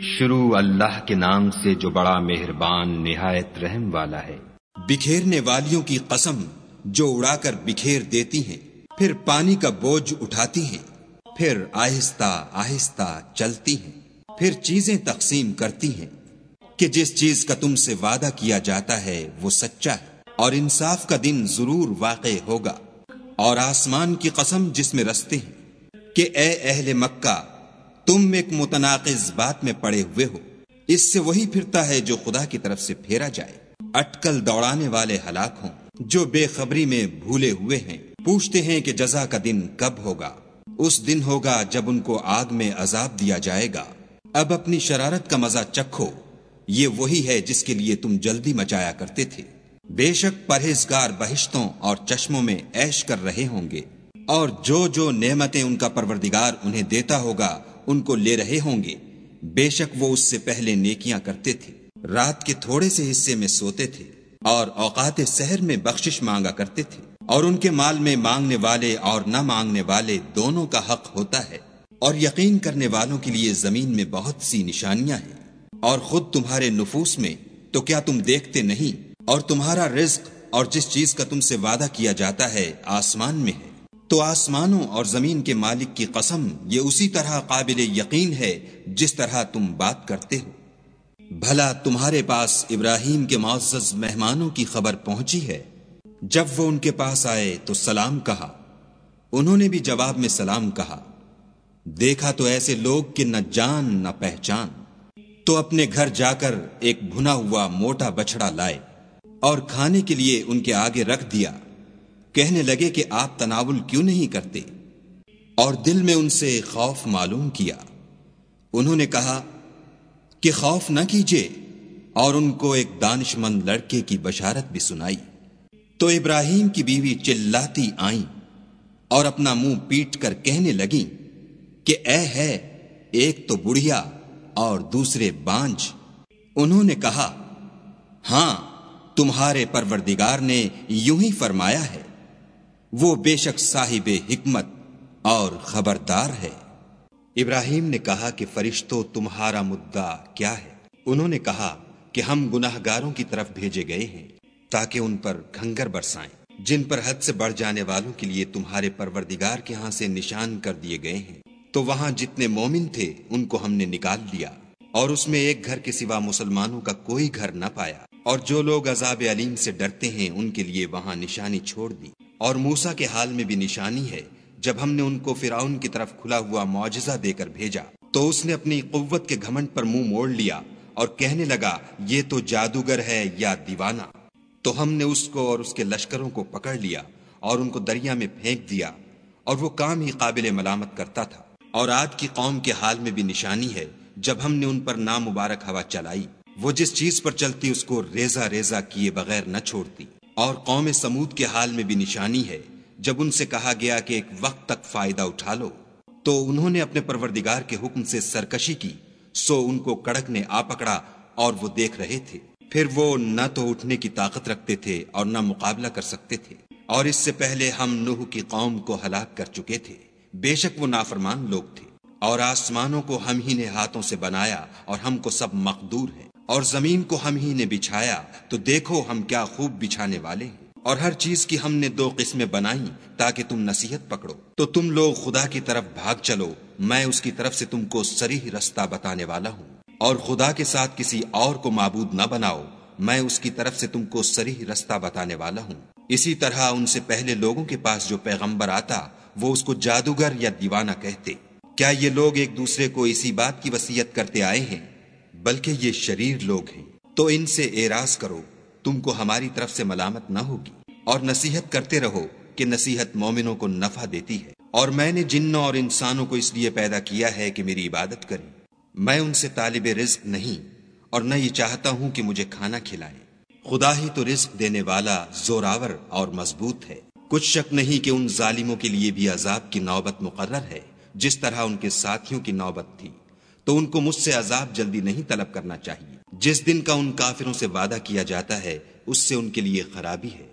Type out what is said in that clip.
شروع اللہ کے نام سے جو بڑا مہربان نہایت رحم والا ہے۔ بکھیرنے والیوں کی قسم جو اڑا کر بکھیر دیتی ہیں، پھر پانی کا بوجھ اٹھاتی ہیں، پھر آہستہ آہستہ چلتی ہیں، پھر چیزیں تقسیم کرتی ہیں۔ کہ جس چیز کا تم سے وعدہ کیا جاتا ہے، وہ سچا ہے۔ اور انصاف کا دن ضرور واقع ہوگا۔ اور آسمان کی قسم جس میں رستے ہیں، کہ اے اہل مکہ تم ایک متناقض بات میں پڑے ہوئے ہو۔ اس سے وہی پھرتا ہے جو خدا کی طرف سے پھیرا جائے۔ اٹکل دوڑانے والے ہلاک ہوں جو بے خبری میں بھولے ہوئے ہیں۔ پوچھتے ہیں کہ جزا کا دن کب ہوگا۔ اس دن ہوگا جب ان کو آگ میں عذاب دیا جائے گا۔ اب اپنی شرارت کا مزہ چکھو۔ یہ وہی ہے جس کے لیے تم جلدی مچایا کرتے تھے۔ بے شک پرہیزگار بہشتوں اور چشموں میں ایش کر رہے ہوں گے۔ اور جو جو نعمتیں ان کا پروردگار انہیں دیتا ہوگا ان کو لے رہے ہوں گے۔ بے شک وہ اس سے پہلے نیکیاں کرتے تھے۔ رات کے تھوڑے سے حصے میں سوتے تھے اور اوقات سحر میں بخشش مانگا کرتے تھے۔ اور ان کے مال میں مانگنے والے اور نہ مانگنے والے دونوں کا حق ہوتا ہے۔ اور یقین کرنے والوں کے لیے زمین میں بہت سی نشانیاں ہیں۔ اور خود تمہارے نفوس میں تو کیا تم دیکھتے نہیں؟ اور تمہارا رزق اور جس چیز کا تم سے وعدہ کیا جاتا ہے آسمان میں ہے۔ تو آسمانوں اور زمین کے مالک کی قسم، یہ اسی طرح قابل یقین ہے جس طرح تم بات کرتے ہو۔ بھلا تمہارے پاس ابراہیم کے معزز مہمانوں کی خبر پہنچی ہے۔ جب وہ ان کے پاس آئے تو سلام کہا۔ انہوں نے بھی جواب میں سلام کہا۔ دیکھا تو ایسے لوگ کہ نہ جان، نہ پہچان۔ تو اپنے گھر جا کر ایک بھنا ہوا موٹا بچڑا لائے اور کھانے کے لیے ان کے آگے رکھ دیا۔ کہنے لگے کہ آپ تناول کیوں نہیں کرتے؟ اور دل میں ان سے خوف معلوم کیا۔ انہوں نے کہا کہ خوف نہ کیجیے اور ان کو ایک دانش مند لڑکے کی بشارت بھی سنائی۔ تو ابراہیم کی بیوی چلاتی آئیں اور اپنا منہ پیٹ کر کہنے لگیں کہ اے ہے، ایک تو بڑھیا اور دوسرے بانج۔ انہوں نے کہا ہاں تمہارے پروردگار نے یوں ہی فرمایا ہے۔ وہ بے شک صاحب حکمت اور خبردار ہے۔ ابراہیم نے کہا کہ فرشتوں تمہارا مدعا کیا ہے۔ انہوں نے کہا کہ ہم گناہ گاروں کی طرف بھیجے گئے ہیں تاکہ ان پر کھنگر برسائیں۔ جن پر حد سے بڑھ جانے والوں کے لیے تمہارے پروردگار کے ہاں سے نشان کر دیے گئے ہیں۔ تو وہاں جتنے مومن تھے، ان کو ہم نے نکال لیا اور اس میں ایک گھر کے سوا مسلمانوں کا کوئی گھر نہ پایا۔ اور جو لوگ عذاب علیم سے ڈرتے ہیں، ان کے لیے وہاں نشانی چھوڑ دی۔ اور موسا کے حال میں بھی نشانی ہے جب ہم نے ان کو فراؤن کی طرف کھلا ہوا معجزہ دے کر بھیجا۔ تو اس نے اپنی قوت کے گھمنڈ پر منہ موڑ لیا اور کہنے لگا، یہ تو جادوگر ہے یا دیوانہ۔ تو ہم نے اس کو اور اس کے لشکروں کو پکڑ لیا اور ان کو دریا میں پھینک دیا اور وہ کام ہی قابل ملامت کرتا تھا۔ اور آج کی قوم کے حال میں بھی نشانی ہے جب ہم نے ان پر نام مبارک ہوا چلائی۔ وہ جس چیز پر چلتی اس کو ریزا ریزا کیے بغیر نہ چھوڑتی۔ اور قوم سمود کے حال میں بھی نشانی ہے۔ جب ان سے کہا گیا کہ ایک وقت تک فائدہ اٹھا لو، تو انہوں نے اپنے پروردگار کے حکم سے سرکشی کی۔ سو ان کو کڑک نے آ پکڑا اور وہ دیکھ رہے تھے۔ پھر وہ نہ تو اٹھنے کی طاقت رکھتے تھے اور نہ مقابلہ کر سکتے تھے۔ اور اس سے پہلے ہم نوح کی قوم کو ہلاک کر چکے تھے۔ بے شک وہ نافرمان لوگ تھے۔ اور آسمانوں کو ہم ہی نے ہاتھوں سے بنایا اور ہم کو سب مقدور ہے اور زمین کو ہم ہی نے بچھایا، تو دیکھو ہم کیا خوب بچھانے والے ہیں۔ اور ہر چیز کی ہم نے دو قسمیں بنائی تاکہ تم نصیحت پکڑو۔ تو تم لوگ خدا کی طرف بھاگ چلو، میں اس کی طرف سے تم کو سریح رستہ بتانے والا ہوں۔ اور خدا کے ساتھ کسی اور کو معبود نہ بناؤ، میں اس کی طرف سے تم کو سریح رستہ بتانے والا ہوں۔ اسی طرح ان سے پہلے لوگوں کے پاس جو پیغمبر آتا، وہ اس کو جادوگر یا دیوانہ کہتے۔ کیا یہ لوگ ایک دوسرے کو اسی بات کی وسیعت کرتے آئے ہیں؟ بلکہ یہ شریر لوگ ہیں۔ تو ان سے اعراض کرو، تم کو ہماری طرف سے ملامت نہ ہوگی۔ اور نصیحت کرتے رہو کہ نصیحت مومنوں کو نفع دیتی ہے۔ اور میں نے جنوں اور انسانوں کو اس لیے پیدا کیا ہے کہ میری عبادت کریں۔ میں ان سے طالب رزق نہیں، اور نہ یہ چاہتا ہوں کہ مجھے کھانا کھلائے خدا ہی تو رزق دینے والا زوراور اور مضبوط ہے۔ کچھ شک نہیں کہ ان ظالموں کے لیے بھی عذاب کی نوبت مقرر ہے۔ جس طرح ان کے ساتھیوں کی نوبت تھی، تو ان کو مجھ سے عذاب جلدی نہیں طلب کرنا چاہیے۔ جس دن کا ان کافروں سے وعدہ کیا جاتا ہے، اس سے ان کے لیے خرابی ہے۔